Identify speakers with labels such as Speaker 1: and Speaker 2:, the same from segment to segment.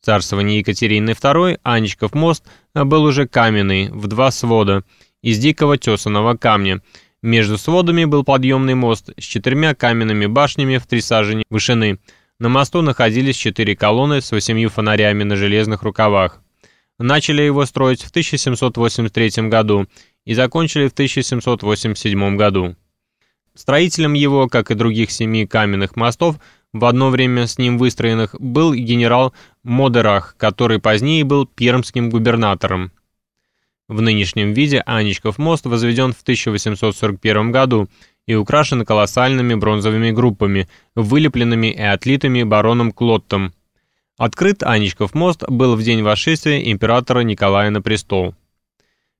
Speaker 1: В царствовании Екатерины II Анечков мост был уже каменный, в два свода, из дикого тесаного камня. Между сводами был подъемный мост с четырьмя каменными башнями в три сажени вышины. На мосту находились четыре колонны с восемью фонарями на железных рукавах. Начали его строить в 1783 году и закончили в 1787 году. Строителем его, как и других семи каменных мостов, в одно время с ним выстроенных, был генерал Модерах, который позднее был пермским губернатором. В нынешнем виде Аничков мост возведен в 1841 году и украшен колоссальными бронзовыми группами, вылепленными и отлитыми бароном Клоттом. Открыт Аничков мост был в день восшествия императора Николая на престол.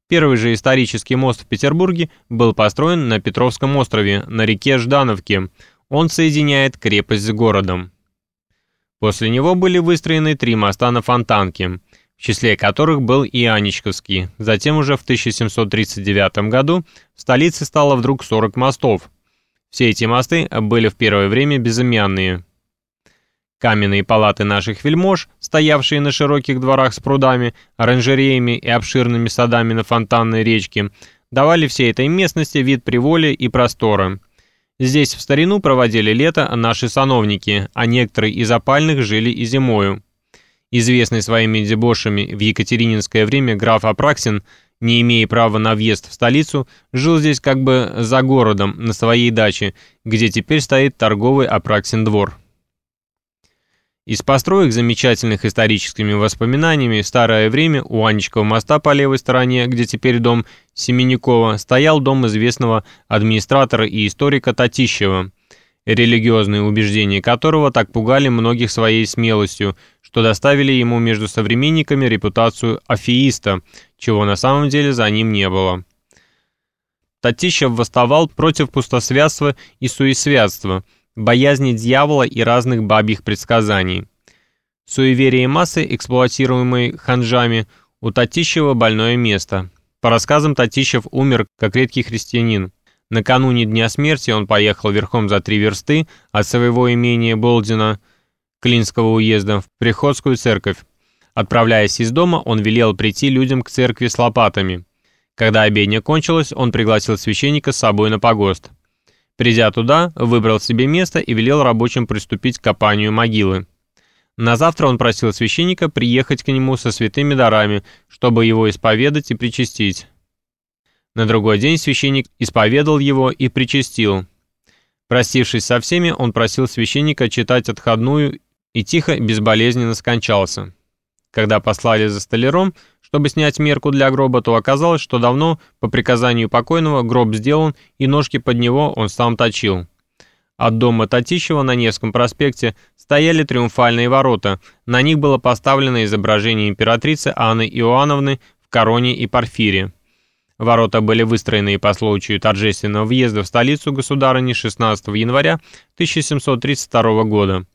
Speaker 1: Первый же исторический мост в Петербурге был построен на Петровском острове, на реке Ждановке. Он соединяет крепость с городом. После него были выстроены три моста на Фонтанке, в числе которых был и Аничковский. Затем уже в 1739 году в столице стало вдруг 40 мостов. Все эти мосты были в первое время безымянные. Каменные палаты наших вельмож, стоявшие на широких дворах с прудами, оранжереями и обширными садами на фонтанной речке, давали всей этой местности вид приволи и простора. Здесь в старину проводили лето наши сановники, а некоторые из опальных жили и зимою. Известный своими дебошами в екатерининское время граф Апраксин, не имея права на въезд в столицу, жил здесь как бы за городом, на своей даче, где теперь стоит торговый Апраксин двор. Из построек, замечательных историческими воспоминаниями, в старое время у Анечкова моста по левой стороне, где теперь дом Семенникова, стоял дом известного администратора и историка Татищева, религиозные убеждения которого так пугали многих своей смелостью, что доставили ему между современниками репутацию афеиста, чего на самом деле за ним не было. Татищев восставал против пустосвятства и суесвятства – боязни дьявола и разных бабьих предсказаний. Суеверие массы, эксплуатируемой ханжами, у Татищева больное место. По рассказам, Татищев умер как редкий христианин. Накануне дня смерти он поехал верхом за три версты от своего имения Болдина, Клинского уезда, в Приходскую церковь. Отправляясь из дома, он велел прийти людям к церкви с лопатами. Когда обедня кончилась, он пригласил священника с собой на погост. Придя туда, выбрал себе место и велел рабочим приступить к копанию могилы. На завтра он просил священника приехать к нему со святыми дарами, чтобы его исповедать и причастить. На другой день священник исповедал его и причастил. Простившись со всеми, он просил священника читать отходную и тихо, безболезненно скончался. Когда послали за столяром, чтобы снять мерку для гроба, то оказалось, что давно, по приказанию покойного, гроб сделан, и ножки под него он сам точил. От дома Татищева на Невском проспекте стояли триумфальные ворота. На них было поставлено изображение императрицы Анны Иоанновны в короне и парфире. Ворота были выстроены по случаю торжественного въезда в столицу государыни 16 января 1732 года.